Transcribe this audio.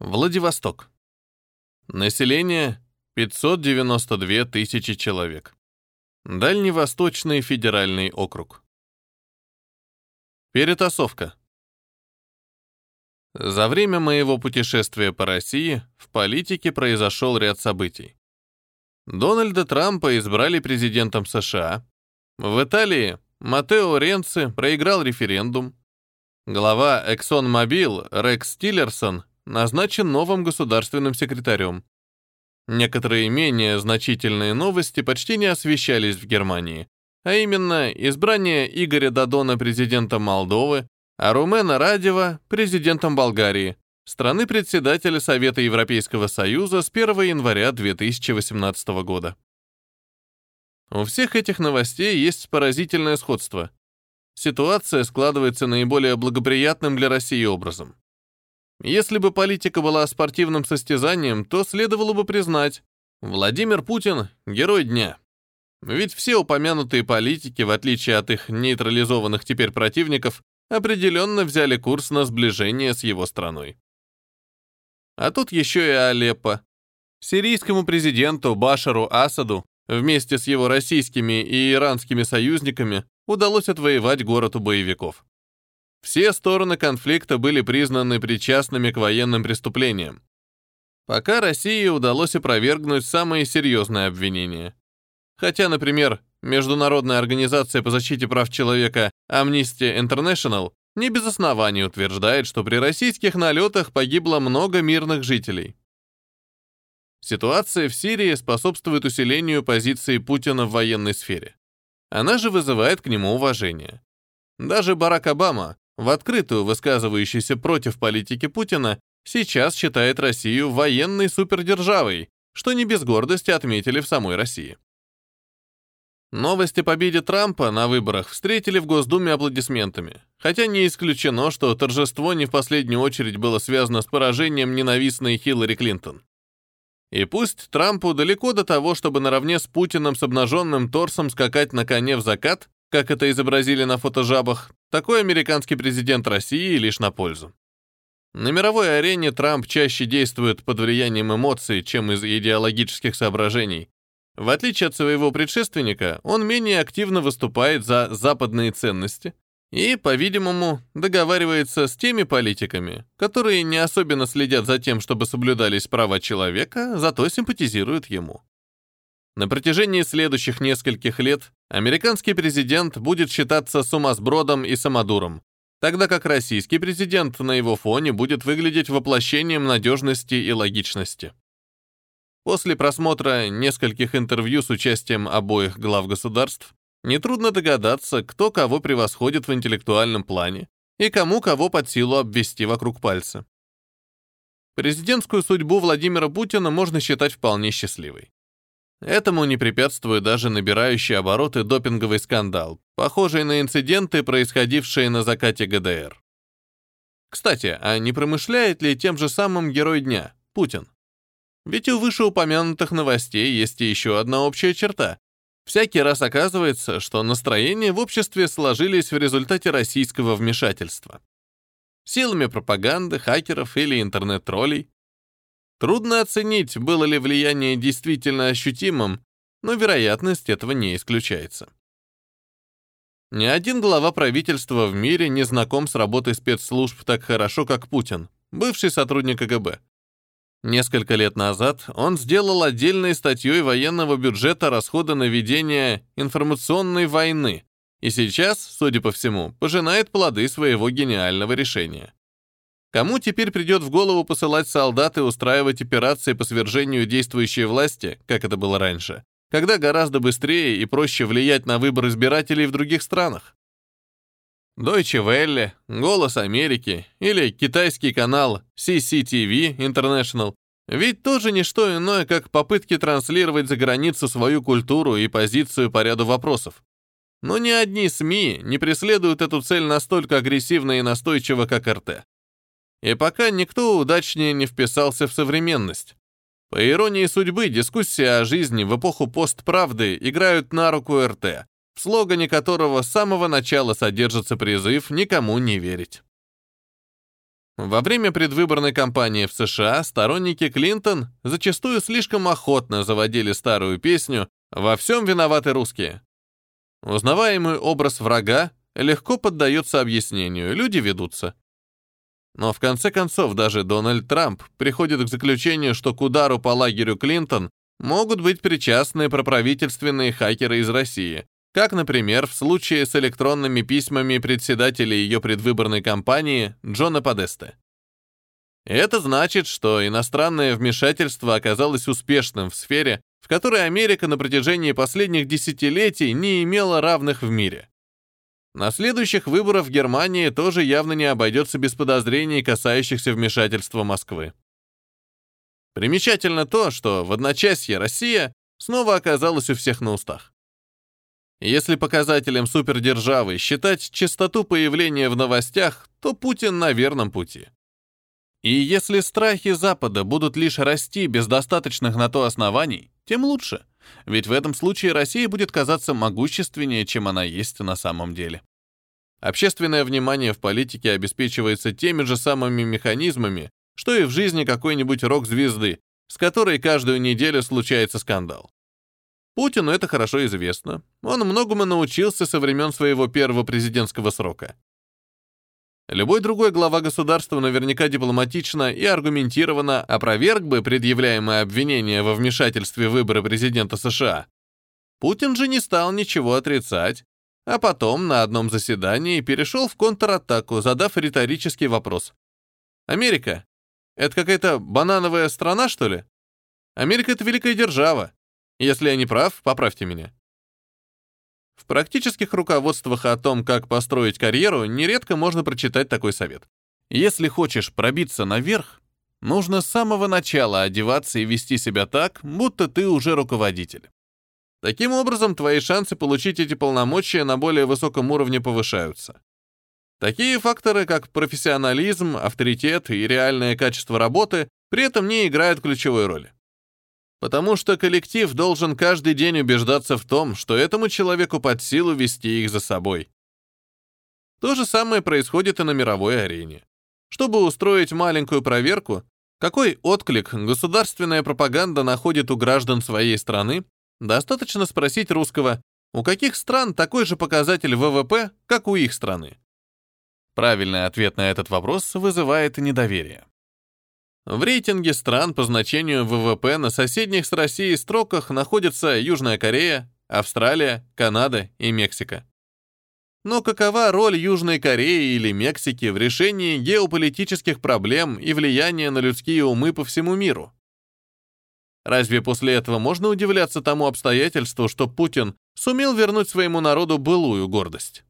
Владивосток. Население 592 тысячи человек. Дальневосточный федеральный округ. Перетасовка. За время моего путешествия по России в политике произошел ряд событий. Дональда Трампа избрали президентом США. В Италии Матео Ренци проиграл референдум. Глава ExxonMobil Рекс Тиллерсон назначен новым государственным секретарем. Некоторые менее значительные новости почти не освещались в Германии, а именно избрание Игоря Дадона президентом Молдовы, а Румена Радева президентом Болгарии, страны-председателя Совета Европейского Союза с 1 января 2018 года. У всех этих новостей есть поразительное сходство. Ситуация складывается наиболее благоприятным для России образом. Если бы политика была спортивным состязанием, то следовало бы признать, Владимир Путин — герой дня. Ведь все упомянутые политики, в отличие от их нейтрализованных теперь противников, определенно взяли курс на сближение с его страной. А тут еще и Алеппо. Сирийскому президенту Башару Асаду вместе с его российскими и иранскими союзниками удалось отвоевать город у боевиков. Все стороны конфликта были признаны причастными к военным преступлениям. Пока России удалось опровергнуть самые серьезные обвинения. Хотя, например, Международная организация по защите прав человека Amnesty International не без оснований утверждает, что при российских налетах погибло много мирных жителей. Ситуация в Сирии способствует усилению позиции Путина в военной сфере. Она же вызывает к нему уважение. Даже Барак Обама, в открытую высказывающийся против политики Путина, сейчас считает Россию военной супердержавой, что не без гордости отметили в самой России. Новости о победе Трампа на выборах встретили в Госдуме аплодисментами, хотя не исключено, что торжество не в последнюю очередь было связано с поражением ненавистной Хиллари Клинтон. И пусть Трампу далеко до того, чтобы наравне с Путиным с обнаженным торсом скакать на коне в закат, как это изобразили на фотожабах, такой американский президент России лишь на пользу. На мировой арене Трамп чаще действует под влиянием эмоций, чем из идеологических соображений. В отличие от своего предшественника, он менее активно выступает за западные ценности и, по-видимому, договаривается с теми политиками, которые не особенно следят за тем, чтобы соблюдались права человека, зато симпатизируют ему. На протяжении следующих нескольких лет американский президент будет считаться сумасбродом и самодуром, тогда как российский президент на его фоне будет выглядеть воплощением надежности и логичности. После просмотра нескольких интервью с участием обоих глав государств, нетрудно догадаться, кто кого превосходит в интеллектуальном плане и кому кого под силу обвести вокруг пальца. Президентскую судьбу Владимира Путина можно считать вполне счастливой. Этому не препятствует даже набирающий обороты допинговый скандал, похожий на инциденты, происходившие на закате ГДР. Кстати, а не промышляет ли тем же самым герой дня, Путин? Ведь у вышеупомянутых новостей есть еще одна общая черта. Всякий раз оказывается, что настроения в обществе сложились в результате российского вмешательства. Силами пропаганды, хакеров или интернет-троллей, Трудно оценить, было ли влияние действительно ощутимым, но вероятность этого не исключается. Ни один глава правительства в мире не знаком с работой спецслужб так хорошо, как Путин, бывший сотрудник КГБ. Несколько лет назад он сделал отдельной статьей военного бюджета расходы на ведение информационной войны, и сейчас, судя по всему, пожинает плоды своего гениального решения. Кому теперь придет в голову посылать солдат и устраивать операции по свержению действующей власти, как это было раньше, когда гораздо быстрее и проще влиять на выбор избирателей в других странах? Deutsche Welle, Голос Америки или китайский канал CCTV International ведь тоже не что иное, как попытки транслировать за границу свою культуру и позицию по ряду вопросов. Но ни одни СМИ не преследуют эту цель настолько агрессивно и настойчиво, как РТ. И пока никто удачнее не вписался в современность. По иронии судьбы, дискуссии о жизни в эпоху постправды играют на руку РТ, в слогане которого с самого начала содержится призыв никому не верить. Во время предвыборной кампании в США сторонники Клинтон зачастую слишком охотно заводили старую песню «Во всем виноваты русские». Узнаваемый образ врага легко поддается объяснению, люди ведутся. Но в конце концов даже Дональд Трамп приходит к заключению, что к удару по лагерю Клинтон могут быть причастны проправительственные хакеры из России, как, например, в случае с электронными письмами председателя ее предвыборной кампании Джона Подеста. Это значит, что иностранное вмешательство оказалось успешным в сфере, в которой Америка на протяжении последних десятилетий не имела равных в мире. На следующих выборах в Германии тоже явно не обойдется без подозрений, касающихся вмешательства Москвы. Примечательно то, что в одночасье Россия снова оказалась у всех на устах. Если показателем супердержавы считать частоту появления в новостях, то Путин на верном пути. И если страхи Запада будут лишь расти без достаточных на то оснований, тем лучше, ведь в этом случае Россия будет казаться могущественнее, чем она есть на самом деле. Общественное внимание в политике обеспечивается теми же самыми механизмами, что и в жизни какой-нибудь рок-звезды, с которой каждую неделю случается скандал. Путину это хорошо известно. Он многому научился со времен своего первого президентского срока. Любой другой глава государства наверняка дипломатично и аргументированно опроверг бы предъявляемое обвинение во вмешательстве в выборы президента США. Путин же не стал ничего отрицать, а потом на одном заседании перешел в контратаку, задав риторический вопрос. «Америка? Это какая-то банановая страна, что ли? Америка — это великая держава. Если я не прав, поправьте меня». В практических руководствах о том, как построить карьеру, нередко можно прочитать такой совет. Если хочешь пробиться наверх, нужно с самого начала одеваться и вести себя так, будто ты уже руководитель. Таким образом, твои шансы получить эти полномочия на более высоком уровне повышаются. Такие факторы, как профессионализм, авторитет и реальное качество работы, при этом не играют ключевой роли. Потому что коллектив должен каждый день убеждаться в том, что этому человеку под силу вести их за собой. То же самое происходит и на мировой арене. Чтобы устроить маленькую проверку, какой отклик государственная пропаганда находит у граждан своей страны, достаточно спросить русского, у каких стран такой же показатель ВВП, как у их страны. Правильный ответ на этот вопрос вызывает недоверие. В рейтинге стран по значению ВВП на соседних с Россией строках находятся Южная Корея, Австралия, Канада и Мексика. Но какова роль Южной Кореи или Мексики в решении геополитических проблем и влияния на людские умы по всему миру? Разве после этого можно удивляться тому обстоятельству, что Путин сумел вернуть своему народу былую гордость?